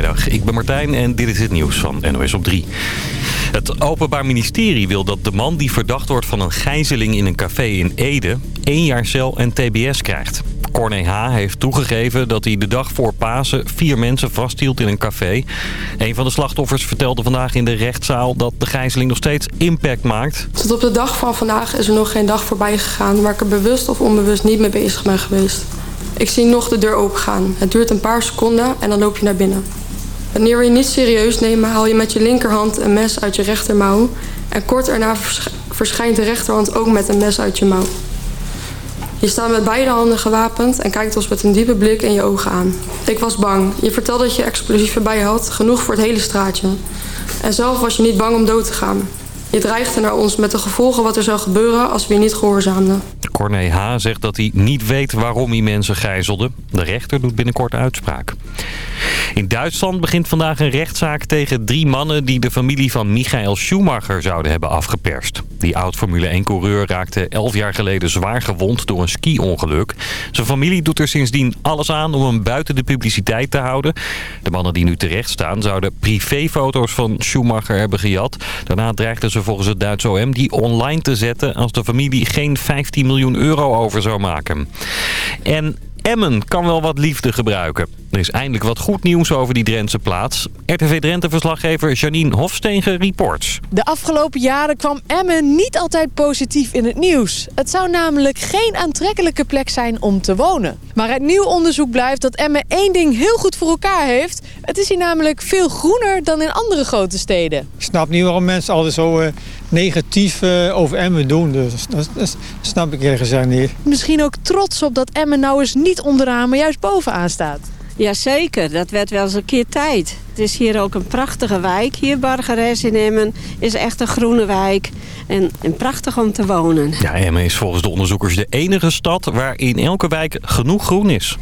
Goedemiddag, ik ben Martijn en dit is het nieuws van NOS op 3. Het Openbaar Ministerie wil dat de man die verdacht wordt van een gijzeling in een café in Ede... één jaar cel en tbs krijgt. Corné H. heeft toegegeven dat hij de dag voor Pasen vier mensen vasthield in een café. Een van de slachtoffers vertelde vandaag in de rechtszaal dat de gijzeling nog steeds impact maakt. Tot op de dag van vandaag is er nog geen dag voorbij gegaan waar ik er bewust of onbewust niet mee bezig ben geweest. Ik zie nog de deur opengaan. Het duurt een paar seconden en dan loop je naar binnen. Wanneer we je niet serieus nemen, haal je met je linkerhand een mes uit je rechtermouw. En kort erna verschijnt de rechterhand ook met een mes uit je mouw. Je staat met beide handen gewapend en kijkt ons met een diepe blik in je ogen aan. Ik was bang. Je vertelde dat je explosieven bij je had, genoeg voor het hele straatje. En zelf was je niet bang om dood te gaan. Je dreigde naar ons met de gevolgen wat er zou gebeuren als we je niet gehoorzaamden. Corné H. zegt dat hij niet weet waarom hij mensen gijzelde. De rechter doet binnenkort uitspraak. In Duitsland begint vandaag een rechtszaak tegen drie mannen... die de familie van Michael Schumacher zouden hebben afgeperst. Die oud-Formule 1-coureur raakte elf jaar geleden zwaar gewond door een ski-ongeluk. Zijn familie doet er sindsdien alles aan om hem buiten de publiciteit te houden. De mannen die nu terecht staan zouden privéfoto's van Schumacher hebben gejat. Daarna dreigden ze volgens het Duitse OM die online te zetten... als de familie geen 15 miljoen euro over zou maken. En Emmen kan wel wat liefde gebruiken. Er is eindelijk wat goed nieuws over die Drentse plaats. RTV Drenthe-verslaggever Janine Hofstegen reports. De afgelopen jaren kwam Emmen niet altijd positief in het nieuws. Het zou namelijk geen aantrekkelijke plek zijn om te wonen. Maar uit nieuw onderzoek blijft dat Emmen één ding heel goed voor elkaar heeft. Het is hier namelijk veel groener dan in andere grote steden. Ik snap niet waarom mensen altijd zo uh, negatief uh, over Emmen doen. Dus dat, dat snap ik ergens niet. Misschien ook trots op dat Emmen nou eens niet onderaan, maar juist bovenaan staat. Jazeker, dat werd wel eens een keer tijd. Het is hier ook een prachtige wijk. Hier Bargeres in Emmen is echt een groene wijk. En, en prachtig om te wonen. Ja, Emmen is volgens de onderzoekers de enige stad waar in elke wijk genoeg groen is.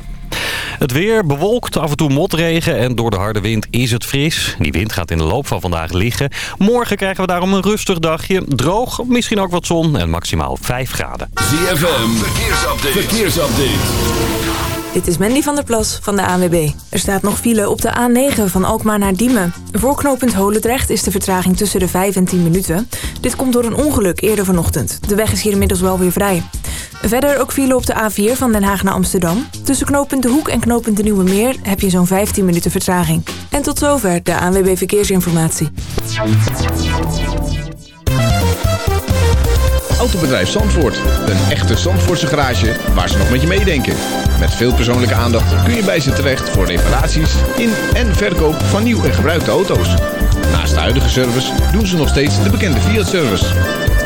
Het weer bewolkt, af en toe motregen en door de harde wind is het fris. Die wind gaat in de loop van vandaag liggen. Morgen krijgen we daarom een rustig dagje. Droog, misschien ook wat zon en maximaal 5 graden. ZFM, verkeersupdate. verkeersupdate. Dit is Mandy van der Plas van de ANWB. Er staat nog file op de A9 van Alkmaar naar Diemen. Voor knooppunt Holendrecht is de vertraging tussen de 5 en 10 minuten. Dit komt door een ongeluk eerder vanochtend. De weg is hier inmiddels wel weer vrij. Verder ook file op de A4 van Den Haag naar Amsterdam. Tussen knooppunt De Hoek en knooppunt De Nieuwe Meer heb je zo'n 15 minuten vertraging. En tot zover de ANWB Verkeersinformatie. Autobedrijf Zandvoort. Een echte Zandvoortse garage waar ze nog met je meedenken. Met veel persoonlijke aandacht kun je bij ze terecht voor reparaties in en verkoop van nieuw en gebruikte auto's. Naast de huidige service doen ze nog steeds de bekende Fiat-service.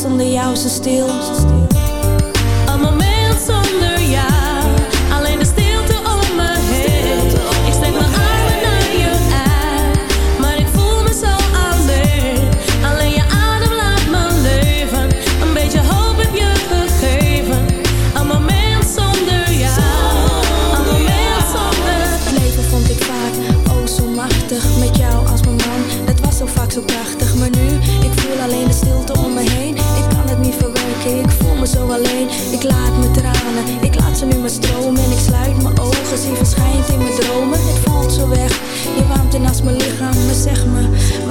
zonder jou zo stil.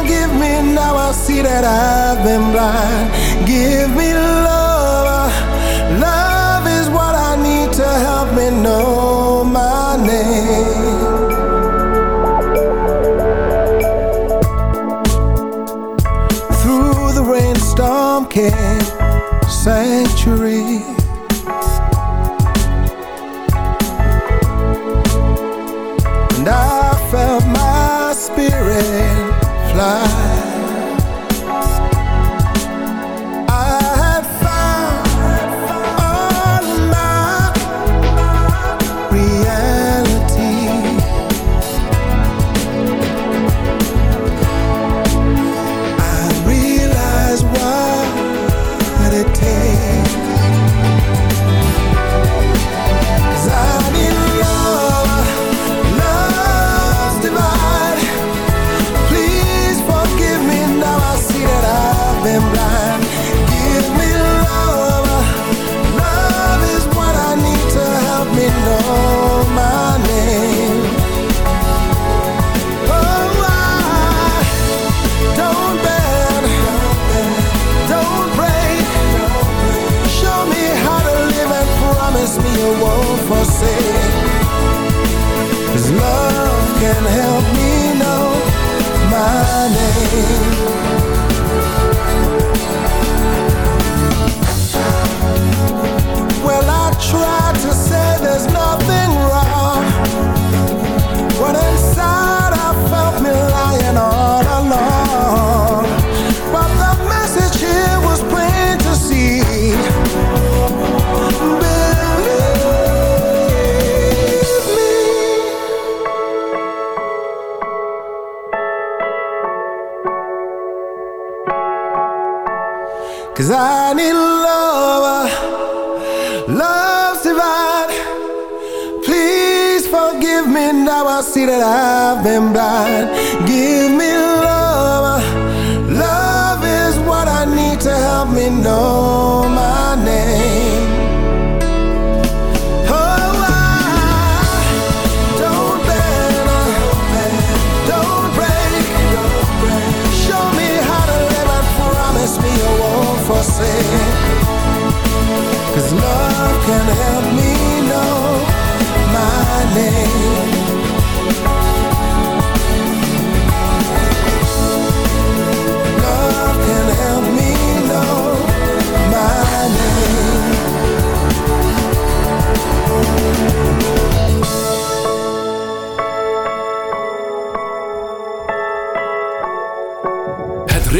forgive me, now I see that I've been blind. Give me love. see that I've been blind